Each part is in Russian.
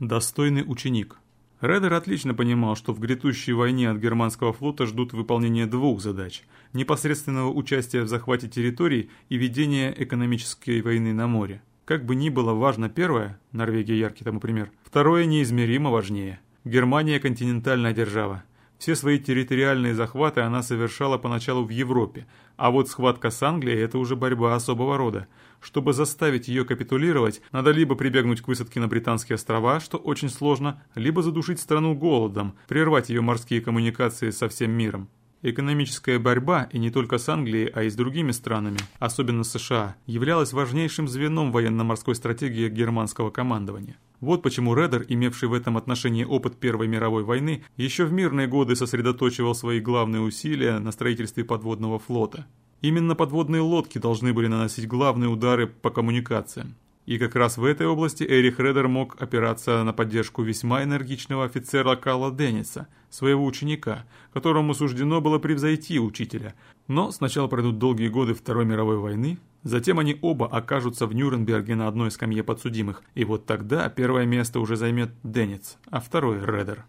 Достойный ученик. Редер отлично понимал, что в грядущей войне от германского флота ждут выполнения двух задач – непосредственного участия в захвате территорий и ведения экономической войны на море. Как бы ни было важно первое, Норвегия яркий тому пример, второе неизмеримо важнее. Германия – континентальная держава. Все свои территориальные захваты она совершала поначалу в Европе, а вот схватка с Англией – это уже борьба особого рода. Чтобы заставить ее капитулировать, надо либо прибегнуть к высадке на Британские острова, что очень сложно, либо задушить страну голодом, прервать ее морские коммуникации со всем миром. Экономическая борьба, и не только с Англией, а и с другими странами, особенно США, являлась важнейшим звеном военно-морской стратегии германского командования. Вот почему Редер, имевший в этом отношении опыт Первой мировой войны, еще в мирные годы сосредоточивал свои главные усилия на строительстве подводного флота. Именно подводные лодки должны были наносить главные удары по коммуникациям. И как раз в этой области Эрих Редер мог опираться на поддержку весьма энергичного офицера Карла Денниса, своего ученика, которому суждено было превзойти учителя. Но сначала пройдут долгие годы Второй мировой войны, затем они оба окажутся в Нюрнберге на одной скамье подсудимых, и вот тогда первое место уже займет Денниц, а второй Редер.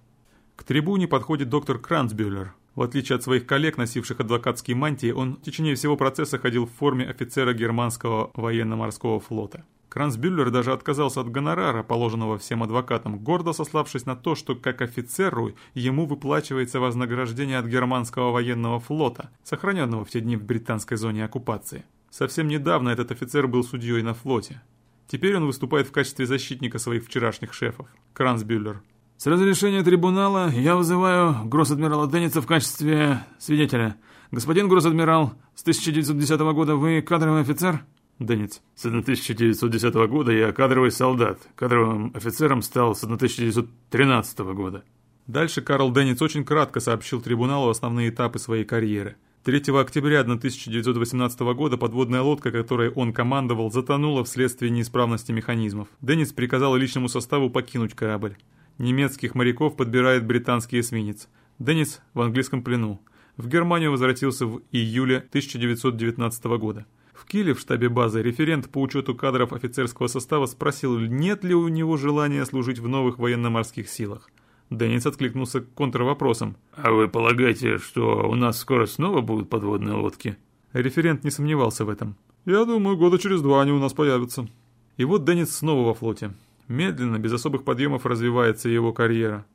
К трибуне подходит доктор Кранцбюллер. В отличие от своих коллег, носивших адвокатские мантии, он в течение всего процесса ходил в форме офицера германского военно-морского флота. Кранцбюллер даже отказался от гонорара, положенного всем адвокатам, гордо сославшись на то, что как офицеру ему выплачивается вознаграждение от германского военного флота, сохраненного в те дни в британской зоне оккупации. Совсем недавно этот офицер был судьей на флоте. Теперь он выступает в качестве защитника своих вчерашних шефов. Кранцбюллер. «С разрешения трибунала я вызываю гросс-адмирала Денниса в качестве свидетеля. Господин гросс-адмирал, с 1910 года вы кадровый офицер?» Денец. С 1910 года я кадровый солдат. Кадровым офицером стал с 1913 года. Дальше Карл Денниц очень кратко сообщил трибуналу основные этапы своей карьеры. 3 октября 1918 года подводная лодка, которой он командовал, затонула вследствие неисправности механизмов. Деннис приказал личному составу покинуть корабль. Немецких моряков подбирает британский эсминец. Деннис в английском плену. В Германию возвратился в июле 1919 года. В Киле, в штабе базы, референт по учету кадров офицерского состава спросил, нет ли у него желания служить в новых военно-морских силах. Деннис откликнулся контрвопросом. «А вы полагаете, что у нас скоро снова будут подводные лодки?» Референт не сомневался в этом. «Я думаю, года через два они у нас появятся». И вот Деннис снова во флоте. Медленно, без особых подъемов развивается его карьера.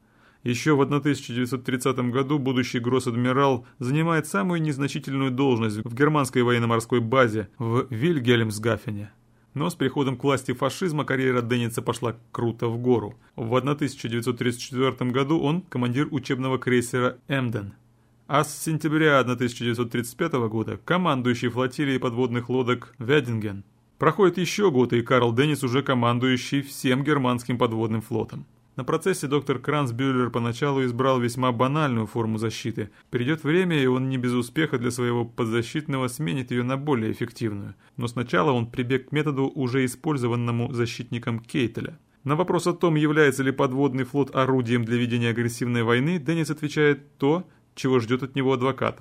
Еще в 1930 году будущий гросс-адмирал занимает самую незначительную должность в германской военно-морской базе в Вильгельмсгафене. Но с приходом к власти фашизма карьера Денниса пошла круто в гору. В 1934 году он командир учебного крейсера «Эмден». А с сентября 1935 года командующий флотилией подводных лодок «Вединген». Проходит еще год, и Карл Деннис уже командующий всем германским подводным флотом. На процессе доктор Кранцбюллер поначалу избрал весьма банальную форму защиты. Придет время, и он не без успеха для своего подзащитного сменит ее на более эффективную. Но сначала он прибег к методу, уже использованному защитником Кейтеля. На вопрос о том, является ли подводный флот орудием для ведения агрессивной войны, Деннис отвечает то, чего ждет от него адвокат.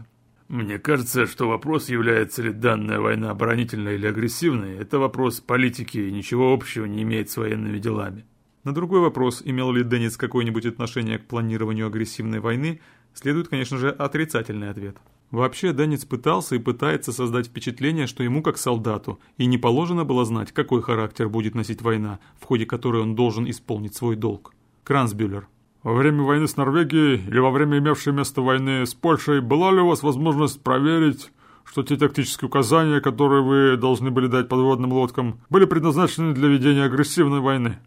Мне кажется, что вопрос, является ли данная война оборонительной или агрессивной, это вопрос политики и ничего общего не имеет с военными делами. На другой вопрос, имел ли Деннис какое-нибудь отношение к планированию агрессивной войны, следует, конечно же, отрицательный ответ. Вообще, Деннис пытался и пытается создать впечатление, что ему как солдату, и не положено было знать, какой характер будет носить война, в ходе которой он должен исполнить свой долг. Кранцбюллер. Во время войны с Норвегией или во время имевшей место войны с Польшей была ли у вас возможность проверить, что те тактические указания, которые вы должны были дать подводным лодкам, были предназначены для ведения агрессивной войны?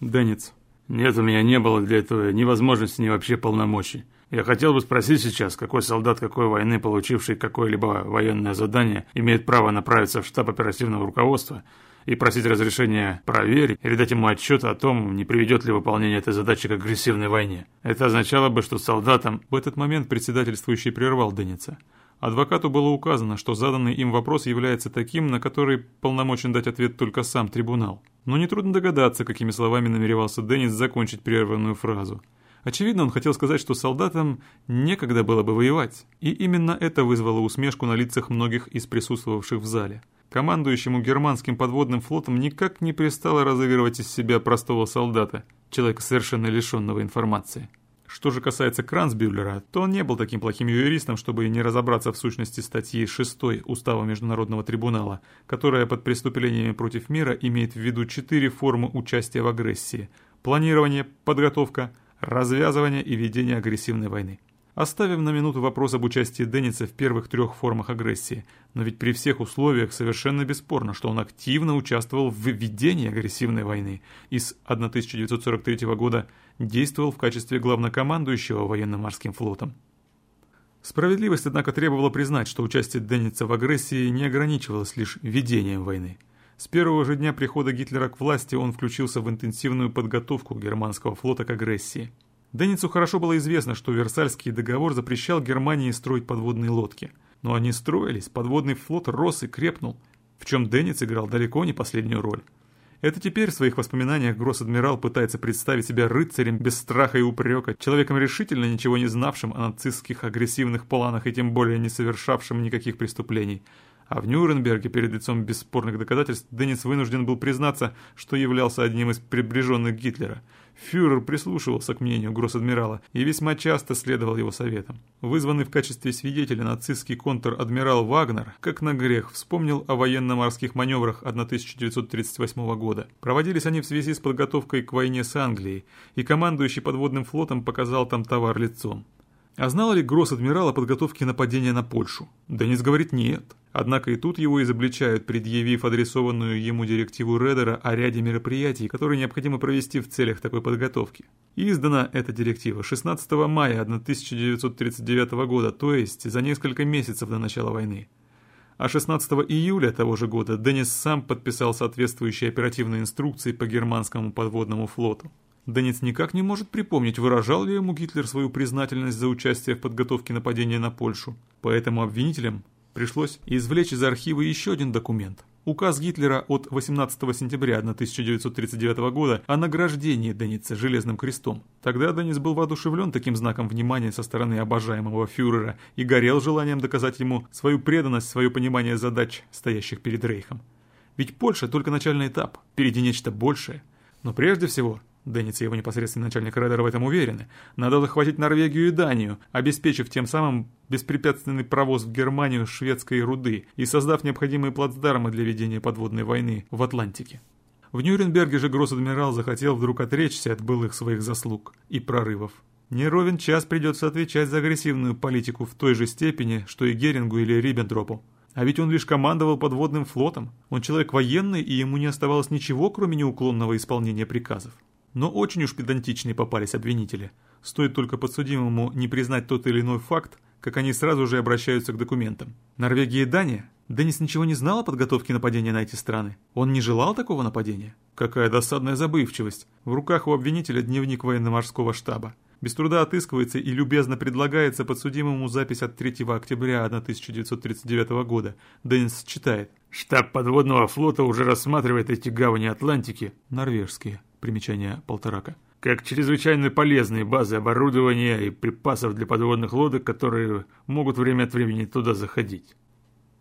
Денец. Нет, у меня не было для этого ни возможности, ни вообще полномочий. Я хотел бы спросить сейчас, какой солдат какой войны, получивший какое-либо военное задание, имеет право направиться в штаб оперативного руководства и просить разрешения проверить или дать ему отчет о том, не приведет ли выполнение этой задачи к агрессивной войне. Это означало бы, что солдатам... В этот момент председательствующий прервал Деница. Адвокату было указано, что заданный им вопрос является таким, на который полномочен дать ответ только сам трибунал. Но нетрудно догадаться, какими словами намеревался Деннис закончить прерванную фразу. Очевидно, он хотел сказать, что солдатам некогда было бы воевать. И именно это вызвало усмешку на лицах многих из присутствовавших в зале. Командующему германским подводным флотом никак не пристало разыгрывать из себя простого солдата. человека совершенно лишенного информации. Что же касается Кранцбюллера, то он не был таким плохим юристом, чтобы не разобраться в сущности статьи 6 Устава Международного трибунала, которая под преступлениями против мира имеет в виду четыре формы участия в агрессии – планирование, подготовка, развязывание и ведение агрессивной войны. Оставим на минуту вопрос об участии Денниса в первых трех формах агрессии, но ведь при всех условиях совершенно бесспорно, что он активно участвовал в ведении агрессивной войны и с 1943 года действовал в качестве главнокомандующего военно-морским флотом. Справедливость, однако, требовала признать, что участие Денниса в агрессии не ограничивалось лишь ведением войны. С первого же дня прихода Гитлера к власти он включился в интенсивную подготовку германского флота к агрессии – Денницу хорошо было известно, что Версальский договор запрещал Германии строить подводные лодки. Но они строились, подводный флот рос и крепнул, в чем Денниц играл далеко не последнюю роль. Это теперь в своих воспоминаниях гросс-адмирал пытается представить себя рыцарем без страха и упрека, человеком решительно ничего не знавшим о нацистских агрессивных планах и тем более не совершавшим никаких преступлений. А в Нюрнберге перед лицом бесспорных доказательств Деннис вынужден был признаться, что являлся одним из приближенных Гитлера – Фюрер прислушивался к мнению гросс-адмирала и весьма часто следовал его советам. Вызванный в качестве свидетеля нацистский контр-адмирал Вагнер, как на грех, вспомнил о военно-морских маневрах 1938 года. Проводились они в связи с подготовкой к войне с Англией, и командующий подводным флотом показал там товар лицом. А знал ли гросс-адмирал о подготовке нападения на Польшу? Денис говорит нет. Однако и тут его изобличают, предъявив адресованную ему директиву Редера о ряде мероприятий, которые необходимо провести в целях такой подготовки. Издана эта директива 16 мая 1939 года, то есть за несколько месяцев до начала войны. А 16 июля того же года Деннис сам подписал соответствующие оперативные инструкции по германскому подводному флоту. Денец никак не может припомнить, выражал ли ему Гитлер свою признательность за участие в подготовке нападения на Польшу. Поэтому обвинителям пришлось извлечь из архива еще один документ. Указ Гитлера от 18 сентября 1939 года о награждении Деница Железным крестом. Тогда Денис был воодушевлен таким знаком внимания со стороны обожаемого фюрера и горел желанием доказать ему свою преданность, свое понимание задач, стоящих перед Рейхом. Ведь Польша только начальный этап, впереди нечто большее. Но прежде всего Денниц и его непосредственный начальник Редера в этом уверены. Надо захватить Норвегию и Данию, обеспечив тем самым беспрепятственный провоз в Германию шведской руды и создав необходимые плацдармы для ведения подводной войны в Атлантике. В Нюрнберге же гросс-адмирал захотел вдруг отречься от былых своих заслуг и прорывов. Не ровен час придется отвечать за агрессивную политику в той же степени, что и Герингу или Риббентропу. А ведь он лишь командовал подводным флотом. Он человек военный, и ему не оставалось ничего, кроме неуклонного исполнения приказов. Но очень уж педантичные попались обвинители. Стоит только подсудимому не признать тот или иной факт, как они сразу же обращаются к документам. Норвегия и Дания? Денис ничего не знал о подготовке нападения на эти страны. Он не желал такого нападения. Какая досадная забывчивость. В руках у обвинителя дневник военно-морского штаба. Без труда отыскивается и любезно предлагается подсудимому запись от 3 октября 1939 года. Деннис читает. «Штаб подводного флота уже рассматривает эти гавани Атлантики». Норвежские. Примечание Полторака. Как чрезвычайно полезные базы оборудования и припасов для подводных лодок, которые могут время от времени туда заходить.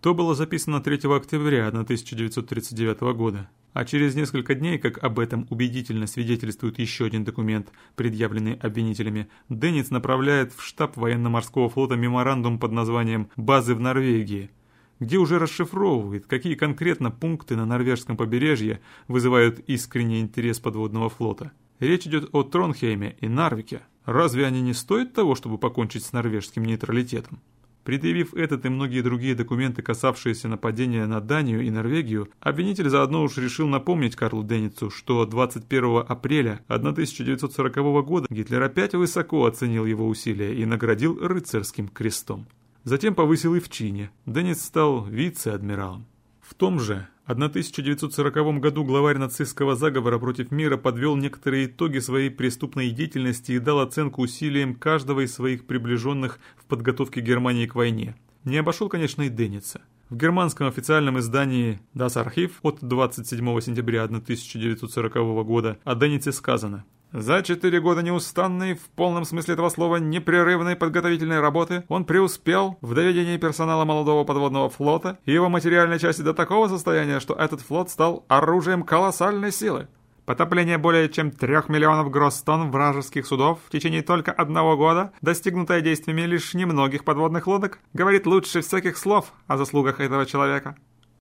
То было записано 3 октября 1939 года, а через несколько дней, как об этом убедительно свидетельствует еще один документ, предъявленный обвинителями, Денниц направляет в штаб военно-морского флота меморандум под названием «Базы в Норвегии», где уже расшифровывает, какие конкретно пункты на норвежском побережье вызывают искренний интерес подводного флота. Речь идет о Тронхейме и Нарвике. Разве они не стоят того, чтобы покончить с норвежским нейтралитетом? Предъявив этот и многие другие документы, касавшиеся нападения на Данию и Норвегию, обвинитель заодно уж решил напомнить Карлу Денницу, что 21 апреля 1940 года Гитлер опять высоко оценил его усилия и наградил рыцарским крестом. Затем повысил и в чине. Деннис стал вице-адмиралом. В том же 1940 году главарь нацистского заговора против мира подвел некоторые итоги своей преступной деятельности и дал оценку усилиям каждого из своих приближенных в подготовке Германии к войне. Не обошел, конечно, и Денниса. В германском официальном издании Das Archiv от 27 сентября 1940 года о Деннисе сказано – за четыре года неустанной, в полном смысле этого слова, непрерывной подготовительной работы он преуспел в доведении персонала молодого подводного флота и его материальной части до такого состояния, что этот флот стал оружием колоссальной силы. Потопление более чем трех миллионов гросс-тонн вражеских судов в течение только одного года, достигнутое действиями лишь немногих подводных лодок, говорит лучше всяких слов о заслугах этого человека.